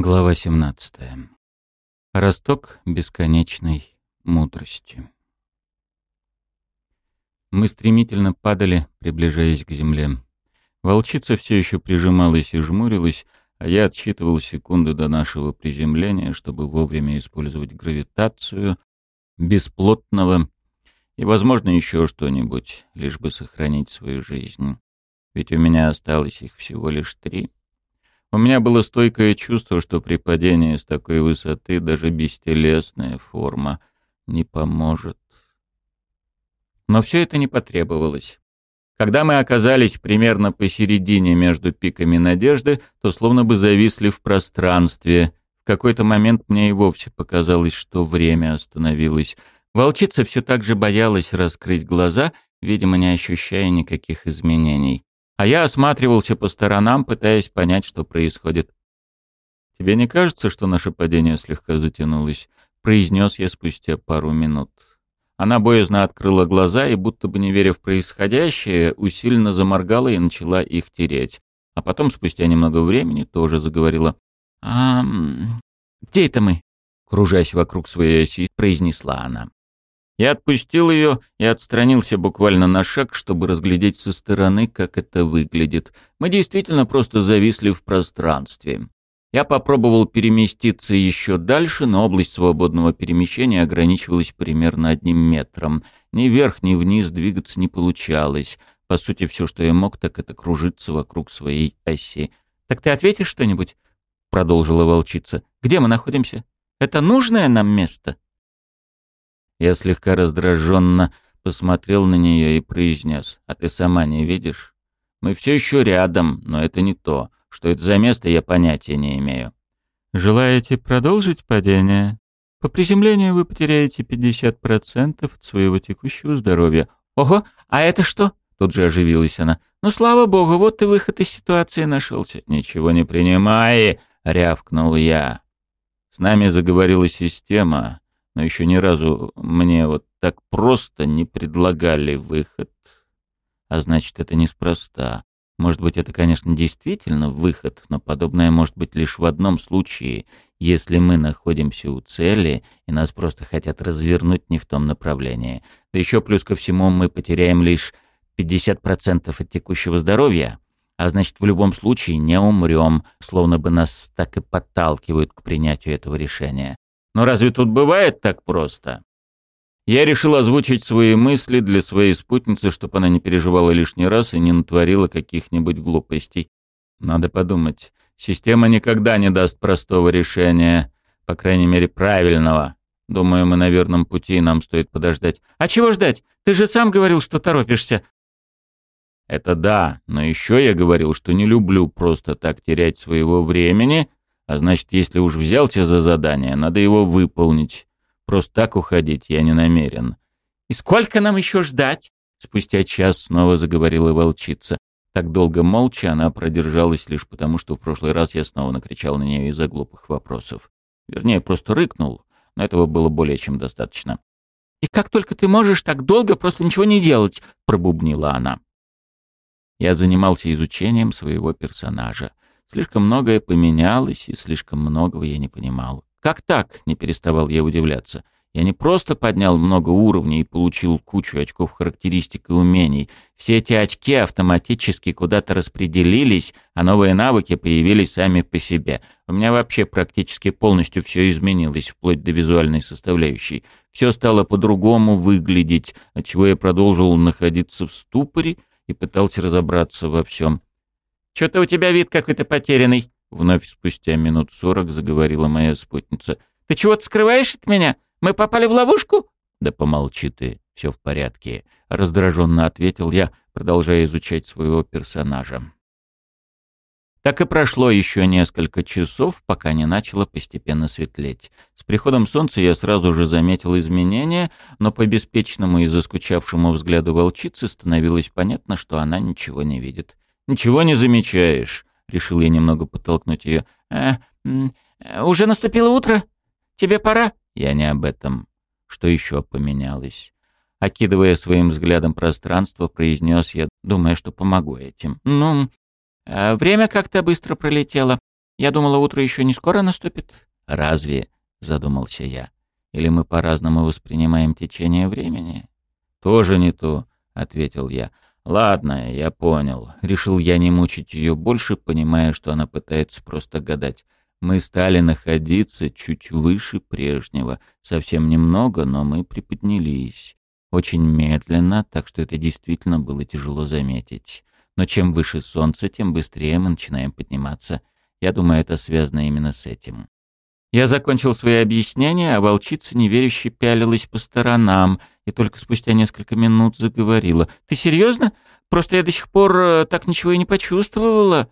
Глава 17. Росток бесконечной мудрости. Мы стремительно падали, приближаясь к земле. Волчица все еще прижималась и жмурилась, а я отсчитывал секунды до нашего приземления, чтобы вовремя использовать гравитацию, бесплотного и, возможно, еще что-нибудь, лишь бы сохранить свою жизнь. Ведь у меня осталось их всего лишь три — у меня было стойкое чувство, что при падении с такой высоты даже бестелесная форма не поможет. Но все это не потребовалось. Когда мы оказались примерно посередине между пиками надежды, то словно бы зависли в пространстве. В какой-то момент мне и вовсе показалось, что время остановилось. Волчица все так же боялась раскрыть глаза, видимо, не ощущая никаких изменений а я осматривался по сторонам, пытаясь понять, что происходит. «Тебе не кажется, что наше падение слегка затянулось?» — произнес я спустя пару минут. Она боязно открыла глаза и, будто бы не веря в происходящее, усиленно заморгала и начала их тереть. А потом, спустя немного времени, тоже заговорила. «А где это мы?» Кружась вокруг своей оси, произнесла она. Я отпустил ее и отстранился буквально на шаг, чтобы разглядеть со стороны, как это выглядит. Мы действительно просто зависли в пространстве. Я попробовал переместиться еще дальше, но область свободного перемещения ограничивалась примерно одним метром. Ни вверх, ни вниз двигаться не получалось. По сути, все, что я мог, так это кружиться вокруг своей оси. «Так ты ответишь что-нибудь?» — продолжила волчица. «Где мы находимся? Это нужное нам место?» Я слегка раздраженно посмотрел на нее и произнес, «А ты сама не видишь? Мы все еще рядом, но это не то. Что это за место, я понятия не имею». «Желаете продолжить падение? По приземлению вы потеряете 50% от своего текущего здоровья». «Ого, а это что?» Тут же оживилась она. «Ну, слава богу, вот и выход из ситуации нашелся». «Ничего не принимай!» — рявкнул я. С нами заговорила система, но еще ни разу мне вот так просто не предлагали выход. А значит, это неспроста. Может быть, это, конечно, действительно выход, но подобное может быть лишь в одном случае, если мы находимся у цели, и нас просто хотят развернуть не в том направлении. Да еще плюс ко всему мы потеряем лишь 50% от текущего здоровья, а значит, в любом случае не умрем, словно бы нас так и подталкивают к принятию этого решения. Но разве тут бывает так просто? Я решил озвучить свои мысли для своей спутницы, чтобы она не переживала лишний раз и не натворила каких-нибудь глупостей. Надо подумать. Система никогда не даст простого решения, по крайней мере, правильного. Думаю, мы на верном пути, и нам стоит подождать. А чего ждать? Ты же сам говорил, что торопишься. Это да, но еще я говорил, что не люблю просто так терять своего времени а значит, если уж взялся за задание, надо его выполнить. Просто так уходить я не намерен. «И сколько нам еще ждать?» Спустя час снова заговорила волчица. Так долго молча она продержалась лишь потому, что в прошлый раз я снова накричал на нее из-за глупых вопросов. Вернее, просто рыкнул, но этого было более чем достаточно. «И как только ты можешь так долго просто ничего не делать?» — пробубнила она. Я занимался изучением своего персонажа. Слишком многое поменялось, и слишком многого я не понимал. Как так? Не переставал я удивляться. Я не просто поднял много уровней и получил кучу очков характеристик и умений. Все эти очки автоматически куда-то распределились, а новые навыки появились сами по себе. У меня вообще практически полностью все изменилось, вплоть до визуальной составляющей. Все стало по-другому выглядеть, отчего я продолжил находиться в ступоре и пытался разобраться во всем. Что-то у тебя вид какой-то потерянный. Вновь спустя минут сорок заговорила моя спутница. Ты чего-то скрываешь от меня? Мы попали в ловушку? Да помолчи ты, все в порядке. Раздраженно ответил я, продолжая изучать своего персонажа. Так и прошло еще несколько часов, пока не начало постепенно светлеть. С приходом солнца я сразу же заметил изменения, но по беспечному и заскучавшему взгляду волчицы становилось понятно, что она ничего не видит. «Ничего не замечаешь», — решил я немного подтолкнуть ее. «Э, «Уже наступило утро? Тебе пора?» «Я не об этом. Что еще поменялось?» Окидывая своим взглядом пространство, произнес я, думая, что помогу этим. «Ну, э, время как-то быстро пролетело. Я думала, утро еще не скоро наступит». «Разве?» — задумался я. «Или мы по-разному воспринимаем течение времени?» «Тоже не то», — ответил я. «Ладно, я понял. Решил я не мучить ее больше, понимая, что она пытается просто гадать. Мы стали находиться чуть выше прежнего. Совсем немного, но мы приподнялись. Очень медленно, так что это действительно было тяжело заметить. Но чем выше солнце, тем быстрее мы начинаем подниматься. Я думаю, это связано именно с этим. Я закончил свои объяснения, а волчица неверяще пялилась по сторонам и только спустя несколько минут заговорила. «Ты серьезно? Просто я до сих пор э, так ничего и не почувствовала.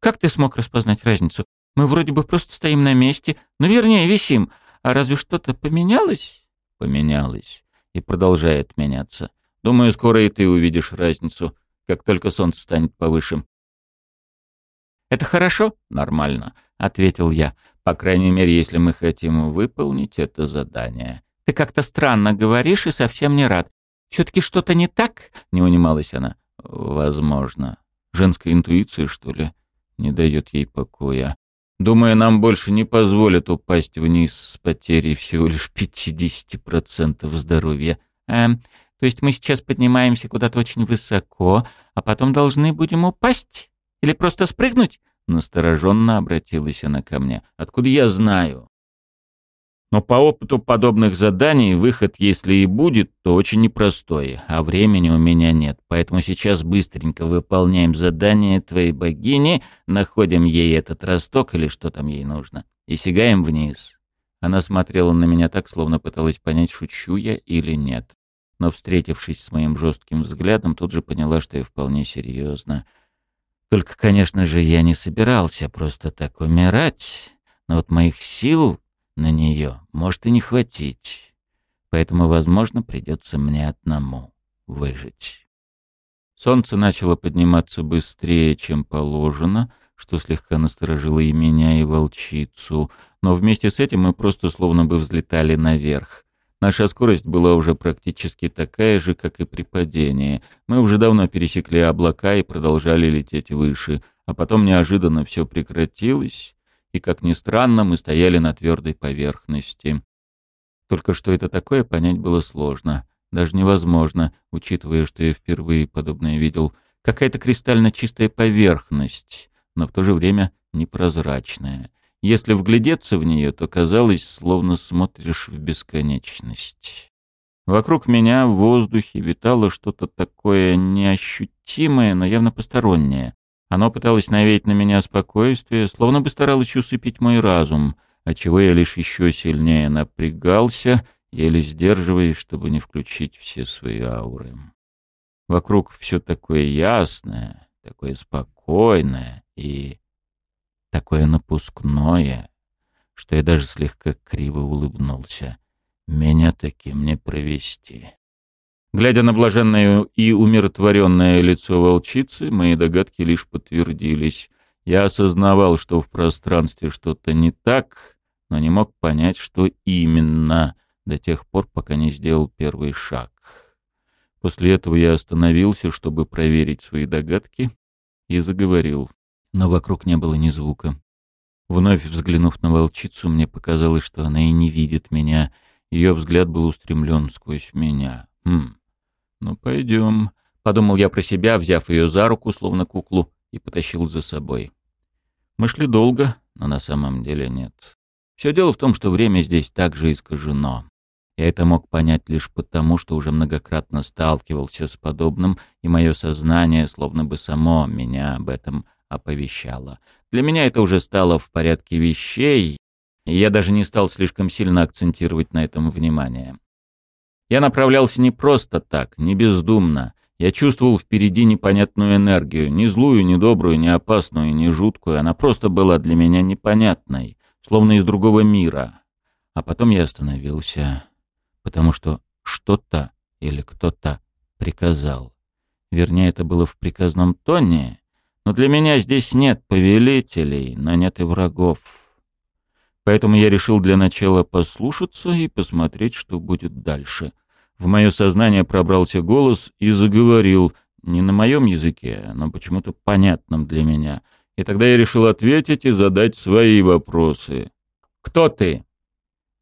Как ты смог распознать разницу? Мы вроде бы просто стоим на месте, ну, вернее, висим. А разве что-то поменялось?» «Поменялось и продолжает меняться. Думаю, скоро и ты увидишь разницу, как только солнце станет повыше. «Это хорошо?» «Нормально», — ответил я. «По крайней мере, если мы хотим выполнить это задание». «Ты как-то странно говоришь и совсем не рад. Все-таки что-то не так?» — не унималась она. «Возможно. Женская интуиция, что ли, не дает ей покоя. Думаю, нам больше не позволят упасть вниз с потерей всего лишь 50% здоровья. Эм, то есть мы сейчас поднимаемся куда-то очень высоко, а потом должны будем упасть? Или просто спрыгнуть?» Настороженно обратилась она ко мне. «Откуда я знаю?» Но по опыту подобных заданий выход, если и будет, то очень непростой, а времени у меня нет. Поэтому сейчас быстренько выполняем задание твоей богини, находим ей этот росток или что там ей нужно, и сигаем вниз. Она смотрела на меня так, словно пыталась понять, шучу я или нет. Но, встретившись с моим жестким взглядом, тут же поняла, что я вполне серьезно. Только, конечно же, я не собирался просто так умирать, но вот моих сил на нее может и не хватить. Поэтому, возможно, придется мне одному выжить. Солнце начало подниматься быстрее, чем положено, что слегка насторожило и меня, и волчицу, но вместе с этим мы просто словно бы взлетали наверх. Наша скорость была уже практически такая же, как и при падении. Мы уже давно пересекли облака и продолжали лететь выше, а потом неожиданно все прекратилось, и, как ни странно, мы стояли на твердой поверхности. Только что это такое, понять было сложно. Даже невозможно, учитывая, что я впервые подобное видел. Какая-то кристально чистая поверхность, но в то же время непрозрачная. Если вглядеться в нее, то казалось, словно смотришь в бесконечность. Вокруг меня в воздухе витало что-то такое неощутимое, но явно постороннее. Оно пыталось навеять на меня спокойствие, словно бы старалось усыпить мой разум, отчего я лишь еще сильнее напрягался, еле сдерживаясь, чтобы не включить все свои ауры. Вокруг все такое ясное, такое спокойное и такое напускное, что я даже слегка криво улыбнулся. Меня таким не провести. Глядя на блаженное и умиротворенное лицо волчицы, мои догадки лишь подтвердились. Я осознавал, что в пространстве что-то не так, но не мог понять, что именно, до тех пор, пока не сделал первый шаг. После этого я остановился, чтобы проверить свои догадки, и заговорил. Но вокруг не было ни звука. Вновь взглянув на волчицу, мне показалось, что она и не видит меня. Ее взгляд был устремлен сквозь меня. Хм, «Ну, пойдем», — подумал я про себя, взяв ее за руку, словно куклу, и потащил за собой. Мы шли долго, но на самом деле нет. Все дело в том, что время здесь также искажено. Я это мог понять лишь потому, что уже многократно сталкивался с подобным, и мое сознание словно бы само меня об этом оповещало. Для меня это уже стало в порядке вещей, и я даже не стал слишком сильно акцентировать на этом внимание. Я направлялся не просто так, не бездумно. Я чувствовал впереди непонятную энергию, не злую, не добрую, не опасную, не жуткую. Она просто была для меня непонятной, словно из другого мира. А потом я остановился, потому что что-то или кто-то приказал. Вернее, это было в приказном тоне, но для меня здесь нет повелителей, но нет и врагов. Поэтому я решил для начала послушаться и посмотреть, что будет дальше. В мое сознание пробрался голос и заговорил, не на моем языке, но почему-то понятном для меня. И тогда я решил ответить и задать свои вопросы. «Кто ты?»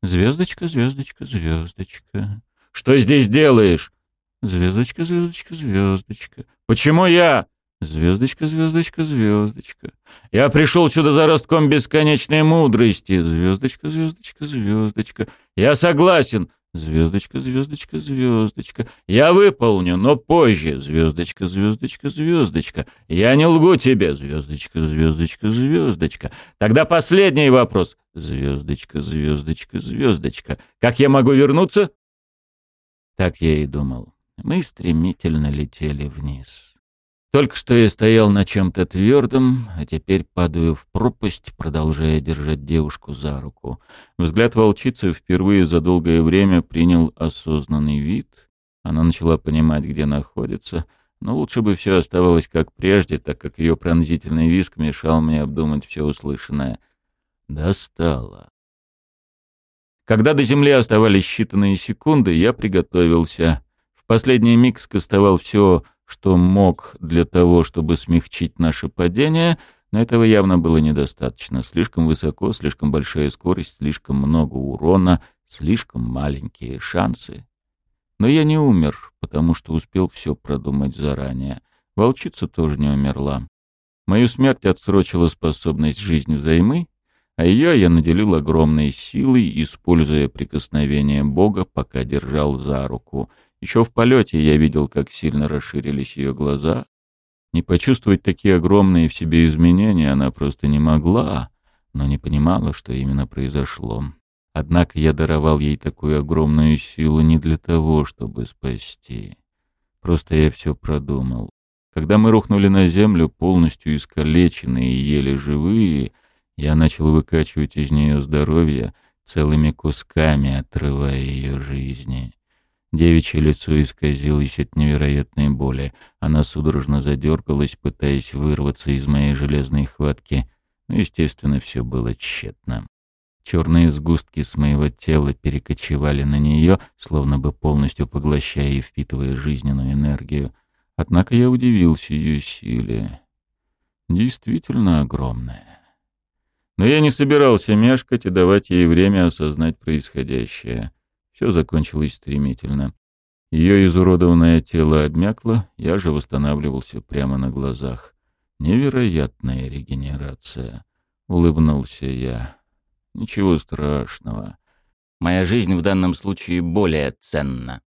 «Звездочка, звездочка, звездочка». «Что здесь делаешь?» «Звездочка, звездочка, звездочка». «Почему я?» Звездочка, звездочка, звездочка. Я пришел сюда за ростком бесконечной мудрости. Звездочка, звездочка, звездочка. Я согласен. Звездочка, звездочка, звездочка. Я выполню, но позже. Звездочка, звездочка, звездочка. Я не лгу тебе. Звездочка, звездочка, звездочка. Тогда последний вопрос. Звездочка, звездочка, звездочка. Как я могу вернуться? Так я и думал. Мы стремительно летели вниз. Только что я стоял на чем-то твердом, а теперь падаю в пропасть, продолжая держать девушку за руку. Взгляд волчицы впервые за долгое время принял осознанный вид. Она начала понимать, где находится, но лучше бы все оставалось как прежде, так как ее пронзительный виск мешал мне обдумать все услышанное. Достало. Когда до земли оставались считанные секунды, я приготовился. В последний миг скостовал все что мог для того, чтобы смягчить наше падение, но этого явно было недостаточно. Слишком высоко, слишком большая скорость, слишком много урона, слишком маленькие шансы. Но я не умер, потому что успел все продумать заранее. Волчица тоже не умерла. Мою смерть отсрочила способность жизни взаймы, а ее я наделил огромной силой, используя прикосновение Бога, пока держал за руку — еще в полете я видел, как сильно расширились ее глаза. Не почувствовать такие огромные в себе изменения она просто не могла, но не понимала, что именно произошло. Однако я даровал ей такую огромную силу не для того, чтобы спасти. Просто я все продумал. Когда мы рухнули на землю, полностью искалеченные и еле живые, я начал выкачивать из нее здоровье, целыми кусками отрывая ее жизни. Девичье лицо исказилось от невероятной боли. Она судорожно задергалась, пытаясь вырваться из моей железной хватки. Но, естественно, все было тщетно. Черные сгустки с моего тела перекочевали на нее, словно бы полностью поглощая и впитывая жизненную энергию. Однако я удивился ее силе. Действительно огромная. Но я не собирался мешкать и давать ей время осознать происходящее. Все закончилось стремительно. Ее изуродованное тело обмякло, я же восстанавливался прямо на глазах. Невероятная регенерация. Улыбнулся я. Ничего страшного. Моя жизнь в данном случае более ценна.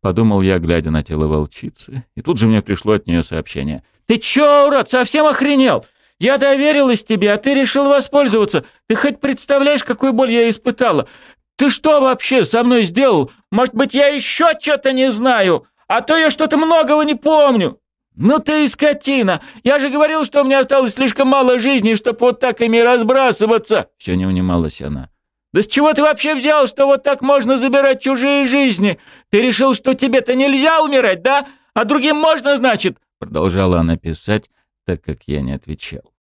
Подумал я, глядя на тело волчицы, и тут же мне пришло от нее сообщение. «Ты чё, урод, совсем охренел? Я доверилась тебе, а ты решил воспользоваться. Ты хоть представляешь, какую боль я испытала? Ты что вообще со мной сделал? Может быть, я еще что-то не знаю? А то я что-то многого не помню. Ну ты и скотина. Я же говорил, что меня осталось слишком мало жизни, чтобы вот так ими разбрасываться. Все не унималась она. Да с чего ты вообще взял, что вот так можно забирать чужие жизни? Ты решил, что тебе-то нельзя умирать, да? А другим можно, значит? Продолжала она писать, так как я не отвечал.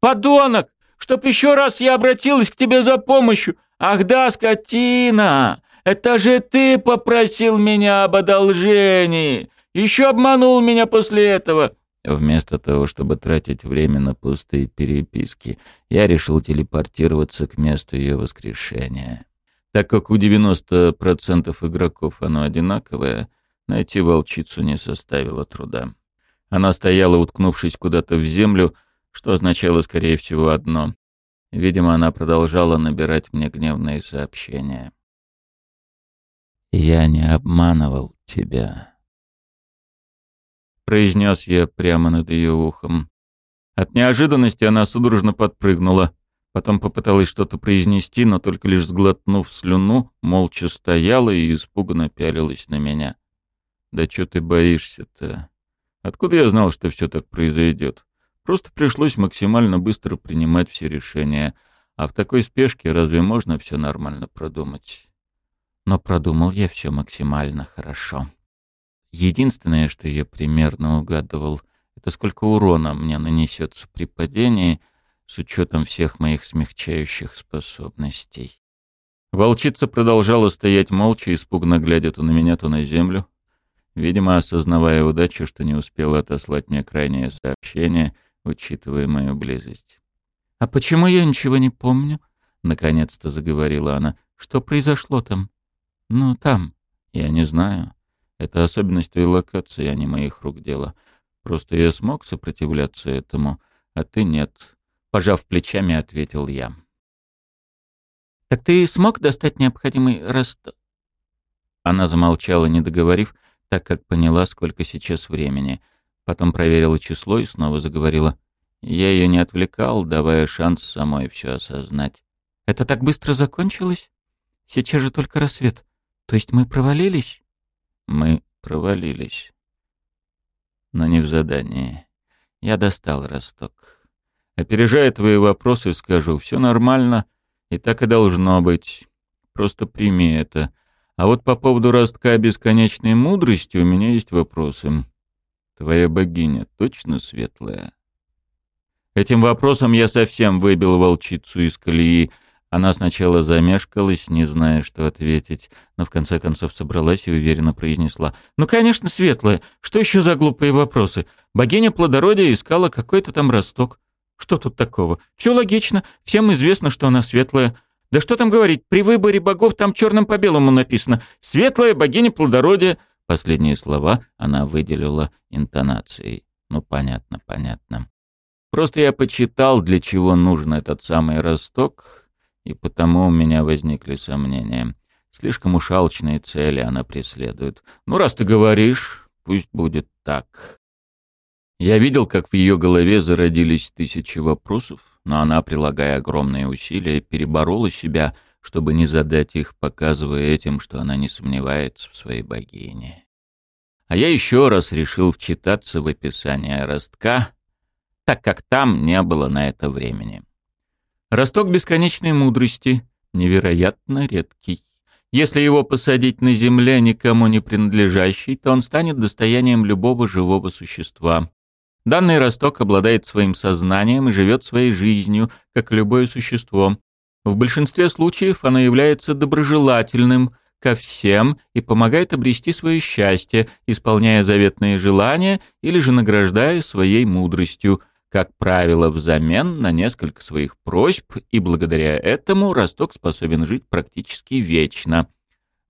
Подонок! Чтоб еще раз я обратилась к тебе за помощью. «Ах да, скотина! Это же ты попросил меня об одолжении! Еще обманул меня после этого!» Вместо того, чтобы тратить время на пустые переписки, я решил телепортироваться к месту ее воскрешения. Так как у 90% игроков оно одинаковое, найти волчицу не составило труда. Она стояла, уткнувшись куда-то в землю, что означало, скорее всего, одно Видимо, она продолжала набирать мне гневные сообщения. «Я не обманывал тебя», — произнес я прямо над ее ухом. От неожиданности она судорожно подпрыгнула. Потом попыталась что-то произнести, но только лишь сглотнув слюну, молча стояла и испуганно пялилась на меня. «Да что ты боишься-то? Откуда я знал, что все так произойдет? Просто пришлось максимально быстро принимать все решения. А в такой спешке разве можно все нормально продумать? Но продумал я все максимально хорошо. Единственное, что я примерно угадывал, это сколько урона мне нанесется при падении с учетом всех моих смягчающих способностей. Волчица продолжала стоять молча, испуганно глядя то на меня, то на землю. Видимо, осознавая удачу, что не успела отослать мне крайнее сообщение — учитывая мою близость. «А почему я ничего не помню?» — наконец-то заговорила она. «Что произошло там? Ну, там». «Я не знаю. Это особенность той локации, а не моих рук дело. Просто я смог сопротивляться этому, а ты нет», — пожав плечами, ответил я. «Так ты смог достать необходимый раст...» Она замолчала, не договорив, так как поняла, сколько сейчас времени. Потом проверила число и снова заговорила. Я ее не отвлекал, давая шанс самой все осознать. «Это так быстро закончилось? Сейчас же только рассвет. То есть мы провалились?» «Мы провалились. Но не в задании. Я достал росток. Опережая твои вопросы, скажу, все нормально, и так и должно быть. Просто прими это. А вот по поводу ростка бесконечной мудрости у меня есть вопросы. Твоя богиня точно светлая? Этим вопросом я совсем выбил волчицу из колеи. Она сначала замешкалась, не зная, что ответить, но в конце концов собралась и уверенно произнесла. «Ну, конечно, светлая. Что еще за глупые вопросы? Богиня плодородия искала какой-то там росток. Что тут такого? Все логично. Всем известно, что она светлая. Да что там говорить, при выборе богов там черным по белому написано «Светлая богиня плодородия». Последние слова она выделила интонацией. Ну, понятно, понятно. Просто я почитал, для чего нужен этот самый росток, и потому у меня возникли сомнения. Слишком уж алчные цели она преследует. Ну, раз ты говоришь, пусть будет так. Я видел, как в ее голове зародились тысячи вопросов, но она, прилагая огромные усилия, переборола себя, чтобы не задать их, показывая этим, что она не сомневается в своей богине. А я еще раз решил вчитаться в описание ростка, так как там не было на это времени. Росток бесконечной мудрости невероятно редкий. Если его посадить на земле, никому не принадлежащий, то он станет достоянием любого живого существа. Данный росток обладает своим сознанием и живет своей жизнью, как любое существо. В большинстве случаев оно является доброжелательным ко всем и помогает обрести свое счастье, исполняя заветные желания или же награждая своей мудростью, как правило, взамен на несколько своих просьб, и благодаря этому росток способен жить практически вечно.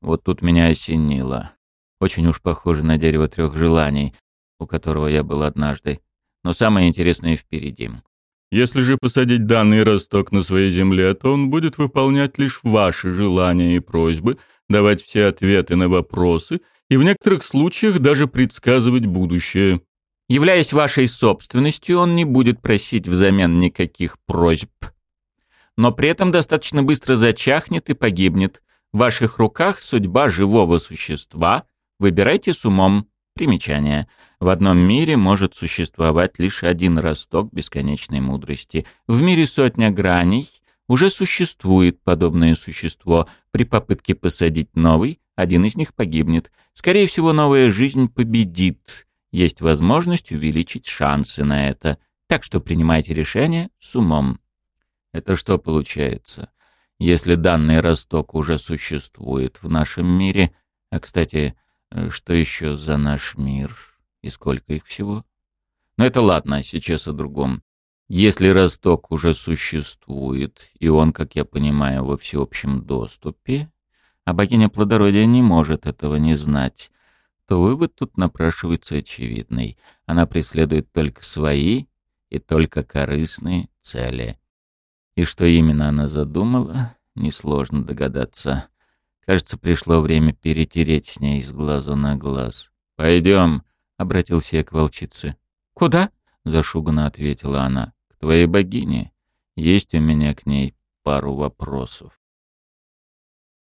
Вот тут меня осенило. Очень уж похоже на дерево трех желаний, у которого я был однажды но самое интересное впереди. Если же посадить данный росток на своей земле, то он будет выполнять лишь ваши желания и просьбы, давать все ответы на вопросы и в некоторых случаях даже предсказывать будущее. Являясь вашей собственностью, он не будет просить взамен никаких просьб. Но при этом достаточно быстро зачахнет и погибнет. В ваших руках судьба живого существа. Выбирайте с умом. Примечание. В одном мире может существовать лишь один росток бесконечной мудрости. В мире сотня граней. Уже существует подобное существо. При попытке посадить новый, один из них погибнет. Скорее всего, новая жизнь победит. Есть возможность увеличить шансы на это. Так что принимайте решение с умом. Это что получается? Если данный росток уже существует в нашем мире, а, кстати, что еще за наш мир? И сколько их всего? Но это ладно, сейчас о другом. Если росток уже существует, и он, как я понимаю, во всеобщем доступе, а богиня плодородия не может этого не знать, то вывод тут напрашивается очевидный. Она преследует только свои и только корыстные цели. И что именно она задумала, несложно догадаться. Кажется, пришло время перетереть с ней с глазу на глаз. «Пойдем», — обратился я к волчице. «Куда?» — зашуганно ответила она. «К твоей богине. Есть у меня к ней пару вопросов».